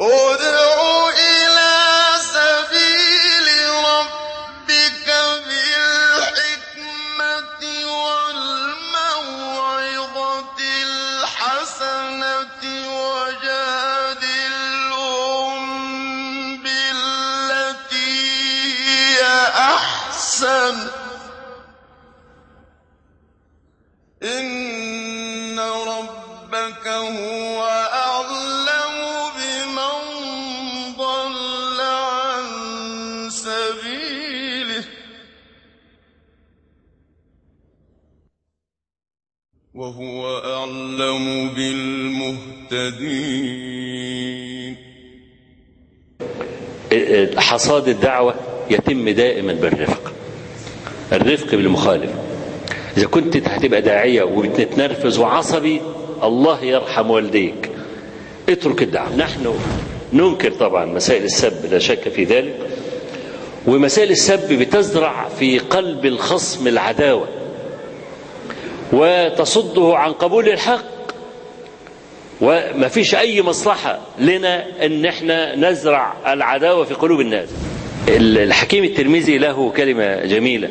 ادع إلى سبيل ربك بالحكمة والموعظة الحسنة وجادلهم بالتي هي أحسن. إن ربك هو وهو أعلم بالمهتدين. حصاد الدعوة يتم دائما بالرفق. الرفق بالمخالف. إذا كنت هتبقى داعية وبتتنرفز وعصبي الله يرحم والديك. اترك الدعوة. نحن ننكر طبعا مسائل السب لا شك في ذلك. ومسائل السب بتزرع في قلب الخصم العداوة. وتصده عن قبول الحق. وما فيش أي مصلحة لنا أن إحنا نزرع العداوة في قلوب الناس. الحكيم الترمذي له كلمة جميلة.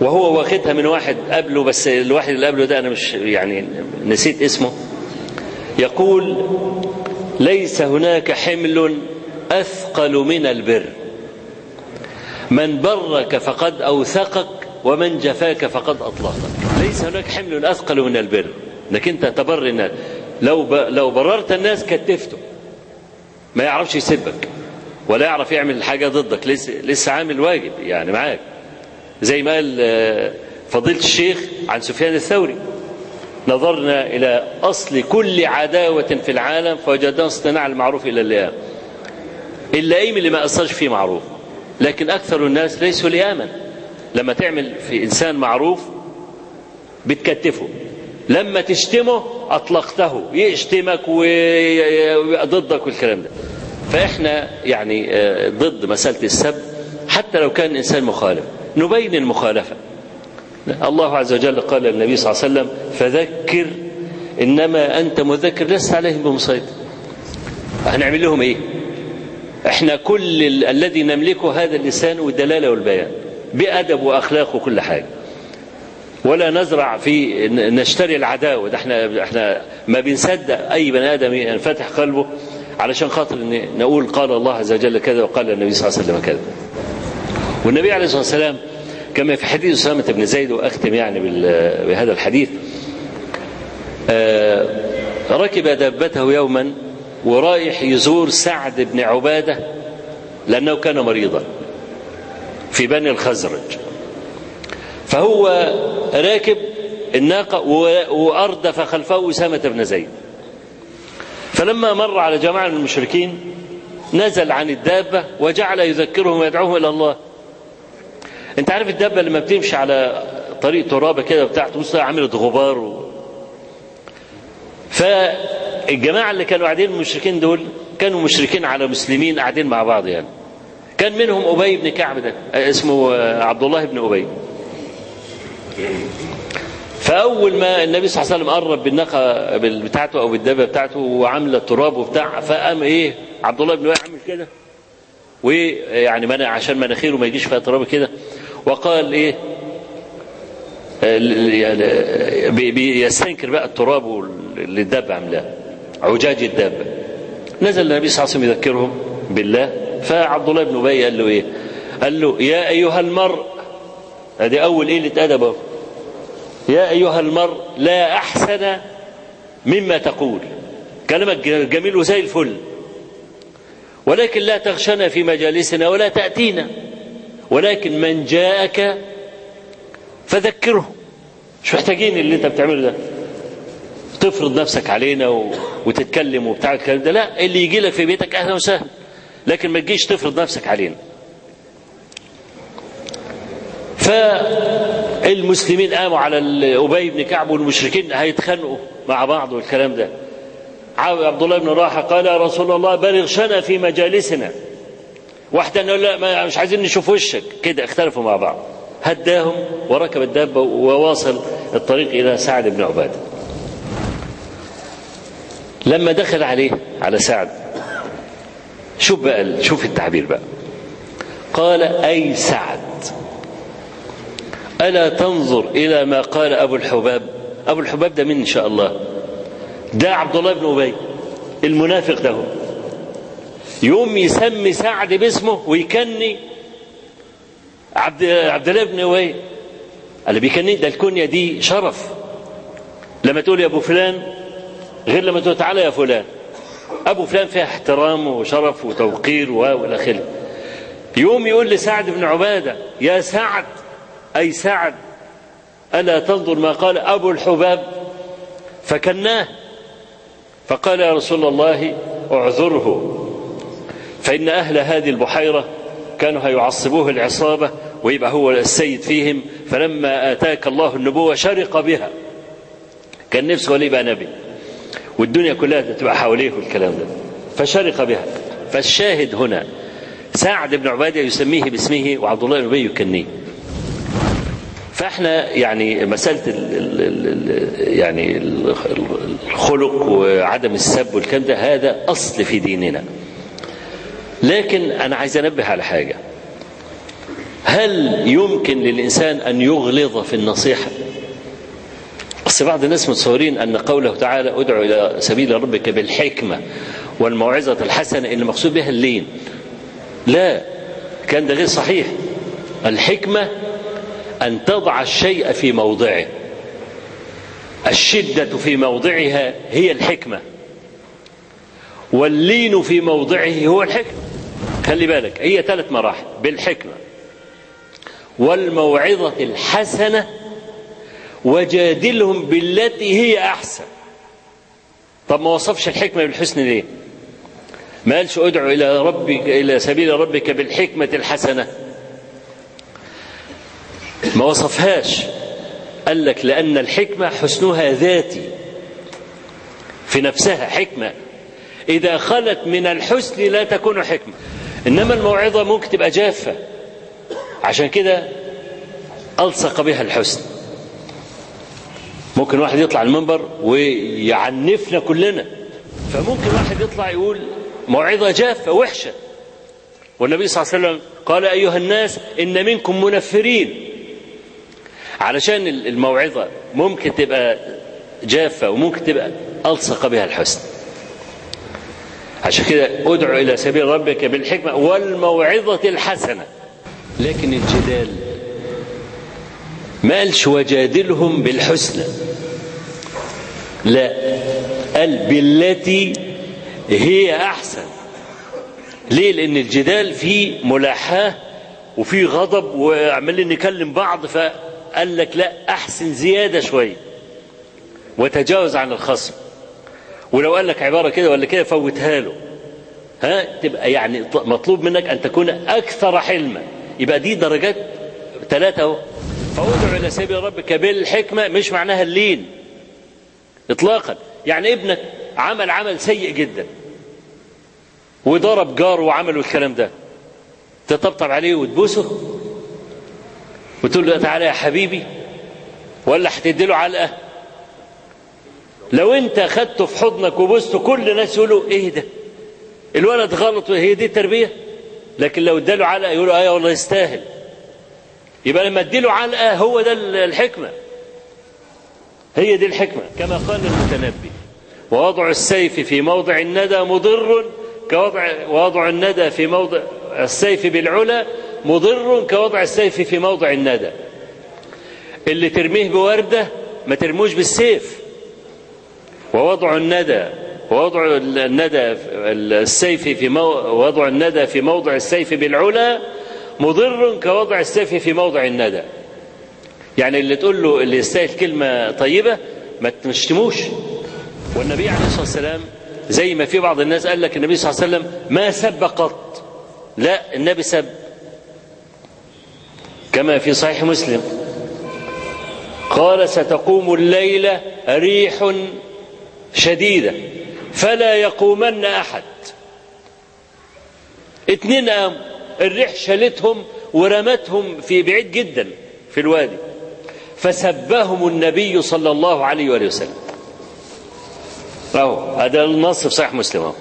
وهو واخدها من واحد قبله بس الواحد اللي قبله ده أنا مش يعني نسيت اسمه. يقول ليس هناك حمل أثقل من البر. من برك فقد أوثقك ومن جفاك فقد أطلقك. ليس هناك حمل أثقل من البر إنك أنت تبر الناس. لو ب... لو بررت الناس كتفته. ما يعرفش يسبك ولا يعرف يعمل حاجة ضدك. لسه لسه عامل واجب يعني معاك. زي ما قال فضيلة الشيخ عن سفيان الثوري نظرنا إلى أصل كل عداوة في العالم فوجدنا اصطناع المعروف إلى اللئام. اللئيم اللي ما أثرش فيه معروف. لكن أكثر الناس ليسوا لئاما. لما تعمل في إنسان معروف بتكتفه. لما تشتمه أطلقته. يشتمك وضدك والكلام ده. فإحنا يعني ضد مسألة السب. حتى لو كان إنسان مخالف. نبين المخالفة. الله عز وجل قال للنبي صلى الله عليه وسلم فذكر إنما أنت مذكر لست عليهم بمسيطر. هنعمل لهم إيه؟ إحنا كل ال- الذي نملكه هذا اللسان والدلالة والبيان. بأدب وأخلاق وكل حاجة. ولا نزرع في نشتري العداوة. ده إحنا إحنا ما بنصدق أي بني آدم ينفتح قلبه علشان خاطر نقول قال الله عز وجل كذا وقال النبي صلى الله عليه وسلم كذا. والنبي عليه الصلاة والسلام كما في حديث أسامة بن زيد وأختم يعني بهذا الحديث آه، ركب دابته يوما ورايح يزور سعد بن عبادة لأنه كان مريضا في بني الخزرج. فهو راكب الناقة وأردف خلفه أسامة بن زيد. فلما مر على جماعة من المشركين نزل عن الدابة وجعل يذكرهم ويدعوهم إلى الله. أنت عارف الدابة لما بتمشي على طريق ترابة كده بتاعته بص عملت غبار و... فالجماعة اللي كانوا قاعدين المشركين دول كانوا مشركين على مسلمين قاعدين مع بعض يعني. كان منهم أبي بن كعب ده اسمه عبد الله بن أبي. فأول ما النبي صلى الله عليه وسلم قرب بالناقة بتاعته أو بالدابة بتاعته وعاملة تراب وبتاع فقام إيه؟ عبد الله بن أبي عامل كده. ويعني منع عشان مناخيره ما يجيش فيها تراب كده. وقال إيه؟ يعني بي- بيستنكر بقى التراب اللي الدابة عاملاه عجاج الدابة. نزل النبي صلى الله عليه وسلم يذكرهم بالله. فعبد الله بن أبي قال له إيه؟ قال له يا أيها المرء هذه أول قلة أدب أهو. يا أيها المرء لا أحسن مما تقول. كلامك جميل وزي الفل. ولكن لا تغشنا في مجالسنا ولا تأتينا. ولكن من جاءك فذكره. مش محتاجين اللي انت بتعمله ده؟ تفرض نفسك علينا و... وتتكلم وبتاع الكلام ده. لا اللي يجي لك في بيتك أهلا وسهلا. لكن ما تجيش تفرض نفسك علينا. فالمسلمين قاموا على أبي بن كعب والمشركين هيتخانقوا مع بعض والكلام ده. عبد الله بن راحة قال يا رسول الله بلغ شنا في مجالسنا. واحدة لا مش عايزين نشوف وشك. كده اختلفوا مع بعض. هداهم وركب الدابة وواصل الطريق إلى سعد بن عبادة. لما دخل عليه على سعد شوف بقى شوف التعبير بقى. قال أي سعد. ألا تنظر إلى ما قال أبو الحباب؟ أبو الحباب ده من إن شاء الله. ده عبد الله بن أبي المنافق ده يوم يسمي سعد باسمه ويكني عبد عبد الله بن أبي. اللي بيكني ده الكنية دي شرف. لما تقول يا أبو فلان غير لما تقول تعالى يا فلان. أبو فلان فيها احترام وشرف وتوقير وإلى آخره. يوم يقول لسعد بن عبادة يا سعد أي سعد ألا تنظر ما قال أبو الحباب؟ فكناه. فقال يا رسول الله اعذره فإن أهل هذه البحيرة كانوا هيعصبوه العصابة ويبقى هو السيد فيهم فلما آتاك الله النبوة شرق بها. كان نفسه ولي يبقى نبي والدنيا كلها تبقى حواليه والكلام ده فشرق بها. فالشاهد هنا سعد بن عبادة يسميه باسمه وعبد الله بن أبي يكنيه. فاحنا يعني مسألة ال ال ال يعني الخلق وعدم السب والكلام ده هذا أصل في ديننا. لكن أنا عايز أنبه على حاجة. هل يمكن للإنسان أن يغلظ في النصيحة؟ بس بعض الناس متصورين أن قوله تعالى ادعو إلى سبيل ربك بالحكمة والموعظة الحسنة إن المقصود بها اللين. لا كان ده غير صحيح. الحكمة أن تضع الشيء في موضعه. الشدة في موضعها هي الحكمة. واللين في موضعه هو الحكمة. خلي بالك هي ثلاث مراحل. بالحكمة. والموعظة الحسنة وجادلهم بالتي هي أحسن. طب ما وصفش الحكمة بالحسن ليه؟ ما قالش ادعو إلى ربك إلى سبيل ربك بالحكمة الحسنة. ما وصفهاش. قال لك لأن الحكمة حسنها ذاتي. في نفسها حكمة. إذا خلت من الحسن لا تكون حكمة. إنما الموعظة ممكن تبقى جافة. عشان كده ألصق بها الحسن. ممكن واحد يطلع المنبر ويعنفنا كلنا. فممكن واحد يطلع يقول موعظة جافة وحشة. والنبي صلى الله عليه وسلم قال أيها الناس إن منكم منفرين. علشان الموعظة ممكن تبقى جافة وممكن تبقى ألصق بها الحسن. عشان كده ادعو إلى سبيل ربك بالحكمة والموعظة الحسنة. لكن الجدال ما قالش وجادلهم بالحسنى. لا قال بالتي هي أحسن. ليه؟ لأن الجدال فيه ملاحاة وفيه غضب وعمالين نكلم بعض فقال لك لا أحسن زيادة شوية وتجاوز عن الخصم. ولو قال لك عبارة كده ولا كده فوتها له. ها؟ تبقى يعني مطلوب منك أن تكون أكثر حلما. يبقى دي درجات ثلاثة أهو. فادعو إلى سبيل ربك بالحكمة مش معناها اللين. إطلاقا. يعني ابنك عمل عمل سيء جدا. وضرب جاره وعمل الكلام ده. تطبطب عليه وتبوسه. وتقول له تعالى يا حبيبي ولا هتدي له علقة؟ لو انت خدته في حضنك وبوسته كل الناس يقولوا إيه ده؟ الولد غلط هي دي التربية؟ لكن لو اداله علقة يقولوا إيه والله يستاهل. يبقى لما اديله علقة هو ده الحكمة. هي دي الحكمة. كما قال المتنبي ووضع السيف في موضع الندى مضر كوضع ووضع الندى في موضع السيف بالعلا مضر كوضع السيف في موضع الندى. اللي ترميه بوردة ما ترموش بالسيف. ووضع الندى ووضع الندى السيف في مو... وضع الندى في موضع السيف بالعلا مضر كوضع السيف في موضع الندى. يعني اللي تقول له اللي يستاهل كلمة طيبة ما تشتموش. والنبي عليه الصلاة والسلام زي ما في بعض الناس قال لك النبي صلى الله عليه وسلم ما سب قط. لا النبي سب. كما في صحيح مسلم. قال ستقوم الليلة ريح شديدة فلا يقومن أحد. اتنين قاموا الريح شالتهم ورمتهم في بعيد جدا في الوادي. فسبهم النبي صلى الله عليه وآله وسلم. أهو هذا النص في صحيح مسلم أهو.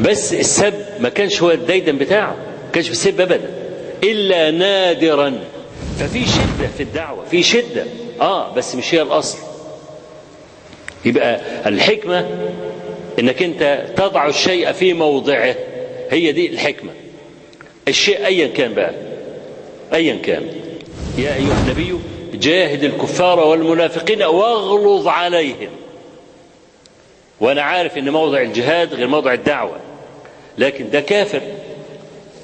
بس السب ما كانش هو الديدن بتاعه ما كانش بيسب ابدا. إلا نادرا. ففي شدة في الدعوة. في شدة. آه بس مش هي الأصل. يبقى الحكمة إنك أنت تضع الشيء في موضعه. هي دي الحكمة. الشيء ايا كان بقى. ايا كان. يا أيها النبي جاهد الكفار والمنافقين واغلظ عليهم. وأنا عارف إن موضع الجهاد غير موضع الدعوة. لكن ده كافر.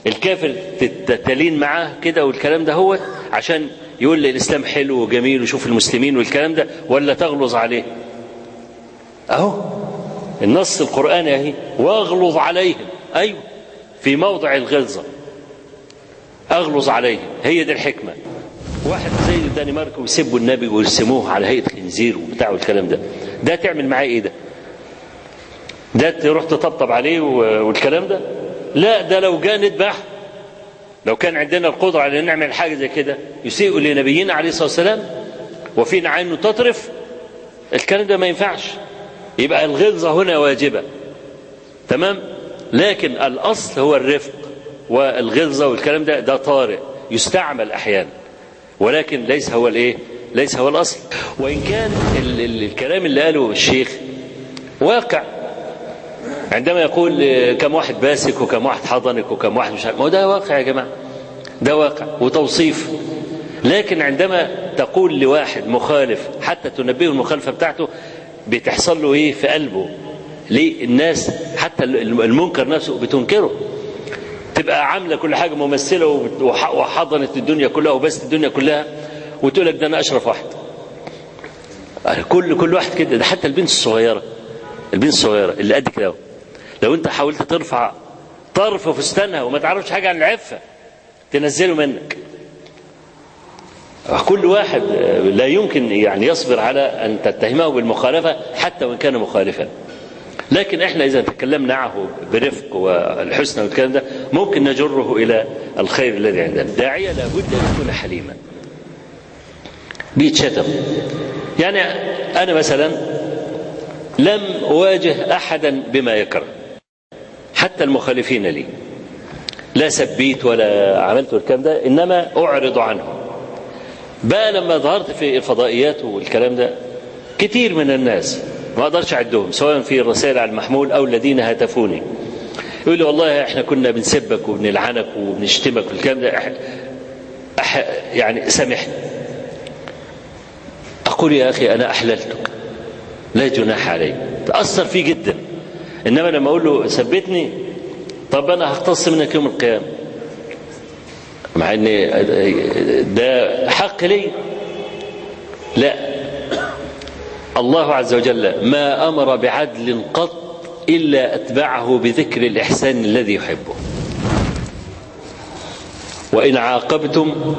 الكافر تلين معاه كده والكلام ده هو عشان يقول لي الإسلام حلو وجميل وشوف المسلمين والكلام ده ولا تغلظ عليه؟ أهو النص القرآني أهي واغلظ عليهم. أيوه في موضع الغلظة. أغلظ عليهم. هي دي الحكمة. واحد زي الدنمارك ويسبوا النبي ويرسموه على هيئة خنزير وبتاع والكلام ده. ده تعمل معاه إيه ده؟ ده تروح تطبطب عليه والكلام ده؟ لا ده لو جاء نذبح لو كان عندنا القدرة على أن نعمل حاجة زي كده يسيء لنبينا عليه الصلاة والسلام. وفينا عينه تطرف الكلام ده ما ينفعش. يبقى الغلظة هنا واجبة. تمام؟ لكن الأصل هو الرفق والغلظة والكلام ده ده طارئ يستعمل أحيانا. ولكن ليس هو الإيه؟ ليس هو الأصل. وإن كان ال ال الكلام اللي قاله الشيخ واقع عندما يقول كم واحد باسك وكم واحد حضنك وكم واحد مش عارف ما هو ده واقع يا جماعة. ده واقع وتوصيف. لكن عندما تقول لواحد مخالف حتى تنبهه المخالفة بتاعته بتحصل له إيه؟ في قلبه. ليه الناس حتى المنكر نفسه بتنكره. تبقى عاملة كل حاجة ممثلة وحضنت الدنيا كلها وبست الدنيا كلها وتقول لك ده أنا أشرف واحد. كل كل واحد كده. ده حتى البنت الصغيرة. البنت الصغيرة اللي قد كده لو انت حاولت ترفع طرف فستانها وما تعرفش حاجة عن العفة تنزله منك. كل واحد لا يمكن يعني يصبر على أن تتهمه بالمخالفة حتى وإن كان مخالفا. لكن إحنا إذا تكلمنا معه برفق والحسنى والكلام ده ممكن نجره إلى الخير الذي عندنا. الداعيه لابد أن يكون حليما. بيتشتم. يعني أنا مثلا لم أواجه احدا بما يكره. حتى المخالفين لي. لا سبيت ولا عملت الكلام ده إنما أعرض عنه. بقى لما ظهرت في الفضائيات والكلام ده كتير من الناس ما أقدرش أعدهم سواء في الرسائل على المحمول أو الذين هاتفوني. يقول لي والله إحنا كنا بنسبك وبنلعنك وبنشتمك والكلام ده. أح... أح... يعني سامحني. أقول يا أخي أنا أحللتك. لا جناح عليك. تأثر فيه جدا. إنما لما أقول له ثبتني طب أنا هختص منك يوم القيامة. مع ان ده حق لي. لا. الله عز وجل ما أمر بعدل قط إلا أتبعه بذكر الإحسان الذي يحبه. وإن عاقبتم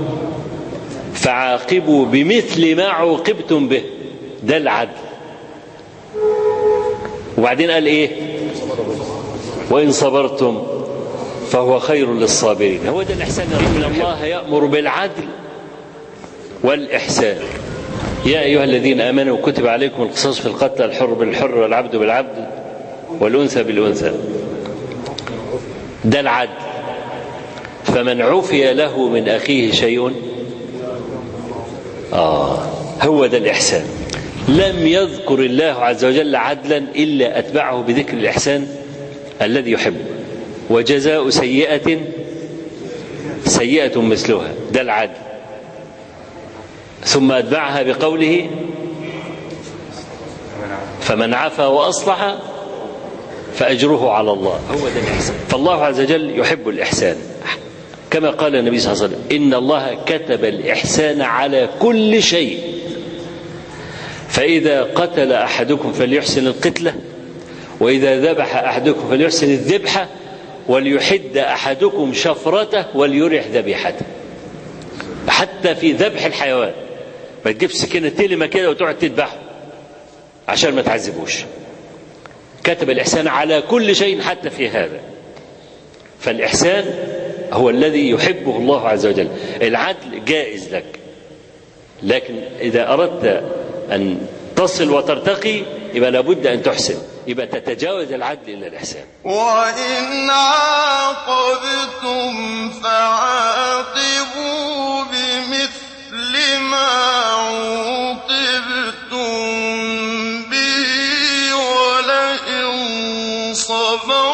فعاقبوا بمثل ما عوقبتم به. ده العدل. وبعدين قال إيه؟ وإن صبرتم فهو خير للصابرين. هو ده الإحسان ان الله يأمر بالعدل والإحسان. يا أيها الذين آمنوا كتب عليكم القصاص في القتل الحر بالحر والعبد بالعبد والأنثى بالأنثى. ده العدل. فمن عفي له من أخيه شيء آه هو ده الإحسان. لم يذكر الله عز وجل عدلا إلا أتبعه بذكر الإحسان. الذي يحبه وجزاء سيئة سيئة مثلها ده العدل ثم أتبعها بقوله فمن عفا وأصلح فأجره على الله. هو ده الإحسان. فالله عز وجل يحب الإحسان. كما قال النبي صلى الله عليه وسلم إن الله كتب الإحسان على كل شيء. فإذا قتل أحدكم فليحسن القتلة. وإذا ذبح أحدكم فليحسن الذبحة وليحد أحدكم شفرته وليرح ذبيحته. حتى في ذبح الحيوان. ما تجيبش سكينة تلمة كده وتقعد تذبحه. عشان ما تعذبوش. كتب الإحسان على كل شيء حتى في هذا. فالإحسان هو الذي يحبه الله عز وجل. العدل جائز لك. لكن إذا أردت أن تصل وترتقي يبقى لابد أن تحسن. يبقى تتجاوز العدل إلى الإحسان. وإن عاقبتم فعاقبوا بمثل ما عوقبتم به ولئن صبرتم